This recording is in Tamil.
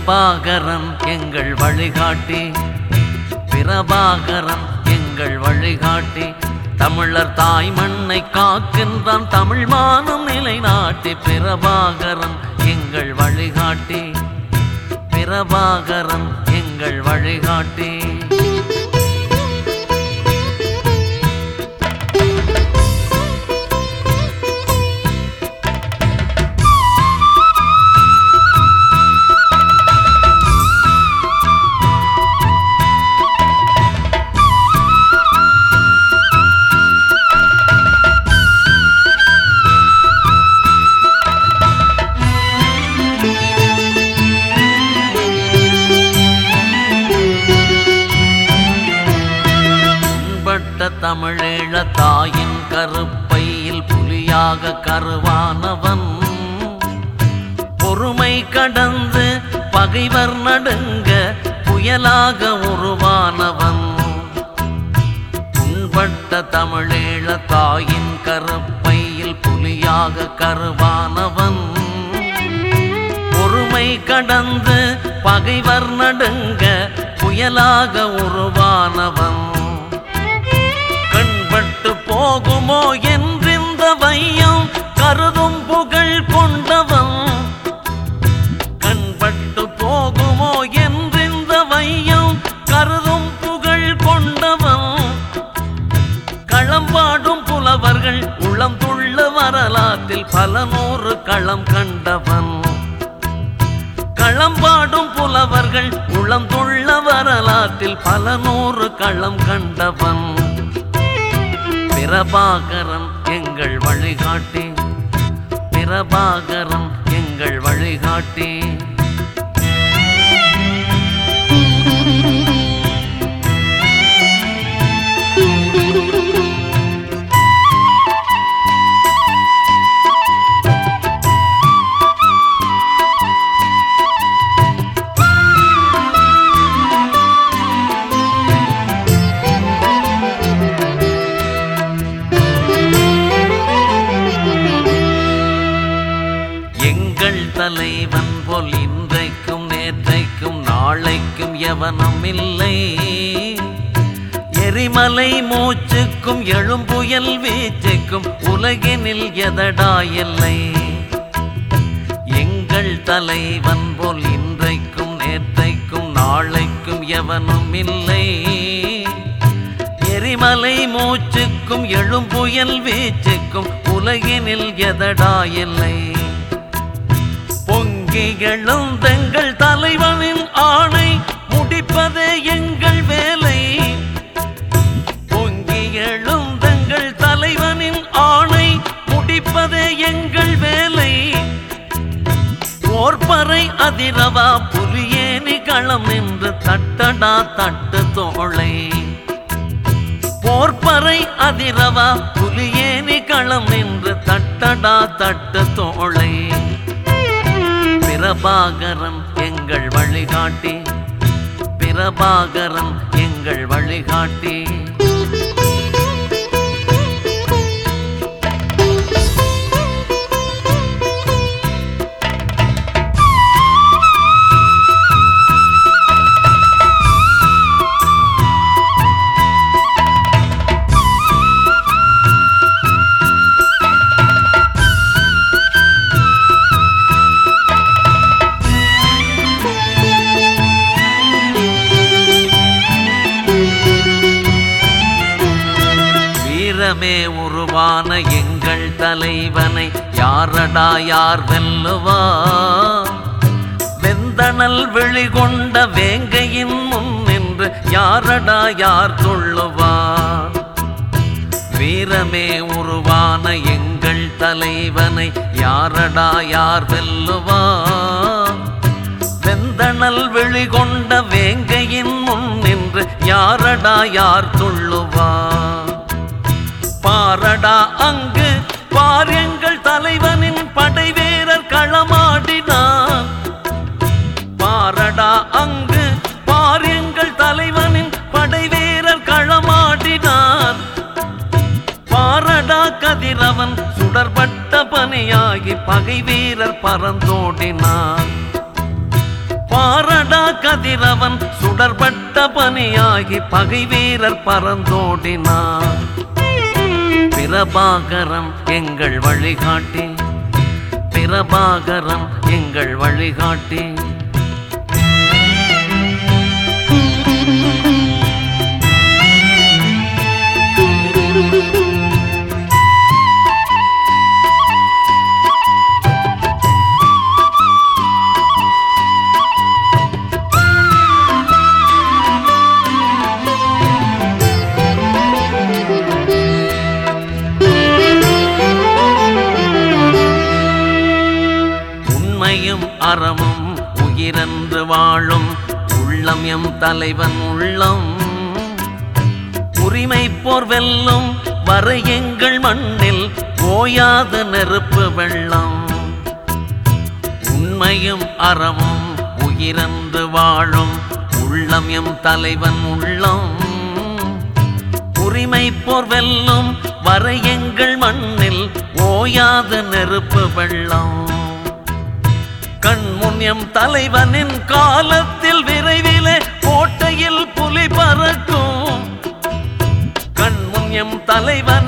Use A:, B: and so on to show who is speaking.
A: பிரபாகரன் எங்கள் வழிகாட்டி. பிரபாகரன் எங்கள் வழிகாட்டி. தமிழர் தாய் மண்ணை காக்கின்றான் தமிழ் மானம் நிலைநாட்டி. பிரபாகரன் எங்கள் வழிகாட்டி. பிரபாகரன் எங்கள் வழிகாட்டி. தமிழீழ தாயின் கருப்பையில் புலியாக கருவானவன். பொறுமை கடந்து பகைவர் நடுங்க புயலாக உருவானவன். புண்பட்ட தமிழீழ தாயின் கருப்பையில் புலியாக கருவானவன். பொறுமை கடந்து பகைவர் நடுங்க புயலாக உருவானவன். போகுமோ என்றிந்த வையம் கருதும் புகழ் கொண்டவன். கண்பட்டு போகுமோ என்றிந்த வையம் கருதும் புகழ் கொண்டவன். களம்பாடும் புலவர்கள் உளம் துள்ள வரலாற்றில் பல நூறு களம் கண்டவன். களம்பாடும் புலவர்கள் உளம் துள்ள வரலாற்றில் பல நூறு களம் கண்டவன். பிரபாகரன் எங்கள் வழிகாட்டி. பிரபாகரன் எங்கள் வழிகாட்டி. எவனும் இல்லை எரிமலை மூச்சுக்கும் எழும்புயல் வீச்சுக்கும் உலகினில் எதடா இல்லை. எங்கள் தலைவன் போல் இன்றைக்கும் நேற்றைக்கும் நாளைக்கும் எவனும் இல்லை எரிமலை மூச்சுக்கும் எழும்புயல் வீச்சுக்கும் உலகினில் எதடா இல்லை. பொங்கிகளும் தங்கள் தலைவனின் ஆணை எங்கள் வேலை. பொங்கி எழுந்தங்கள் தலைவனின் ஆணை முடிப்பதே எங்கள் வேலை. போர்பறை அதிரவா புலியேனி களம் நின்று தட்டடா தட்டு தோளை. போர்பறை அதிரவா புலியேனி களம் நின்று தட்டடா தட்டு தோளை. பிரபாகரன் எங்கள் வழிகாட்டி. பிரபாகரன் எங்கள் வழிகாட்டி. வீரமே உருவான எங்கள் தலைவனை யாரடா யார் வெல்லுவா? வெந்தணல் வெளிகொண்ட வேங்கையின் முன் நின்று யாரடா யார் துள்ளுவா வீரமே உருவான எங்கள் தலைவனை யாரடா யார் வெல்லுவா? வெந்தணல் வெளிகொண்ட வேங்கையின் முன் நின்று யாரடா யார் துள்ளுவா பாரடா அங்கு. பார் எங்கள் தலைவனின் படை வீரர் களமாடினான். பாரடா அங்கு. பார் எங்கள் தலைவனின் படை வீரர் களமாடினார் பாரடா கதிரவன் சுடர்பட்ட பணியாகி பகை வீரர் பறந்தோடினான். பாரடா கதிரவன் சுடர்பட்ட பணியாகி பகை வீரர் பறந்தோடினார் பிரபாகரம் எங்கள் வழிகாட்டி. பிரபாகரம் எங்கள் வழிகாட்டி. அறமும் உயிரென்று வாழும் உள்ளம் எம் தலைவன் உள்ளம். உரிமை போர் வெல்லும் வர எங்கள் மண்ணில் ஓயாத நெருப்பு வெள்ளம். உண்மையும் அறமும் உயிரென்று வாழும் உள்ளம் எம் தலைவன் உள்ளம். உரிமை போர் வெல்லும் வர எங்கள் மண்ணில் ஓயாத நெருப்பு வெள்ளம். கண்முன் எம் தலைவனின் காலத்தில் விரைவிலே கோட்டையில் புலி பறக்கும். கண்முன் எம் தலைவன்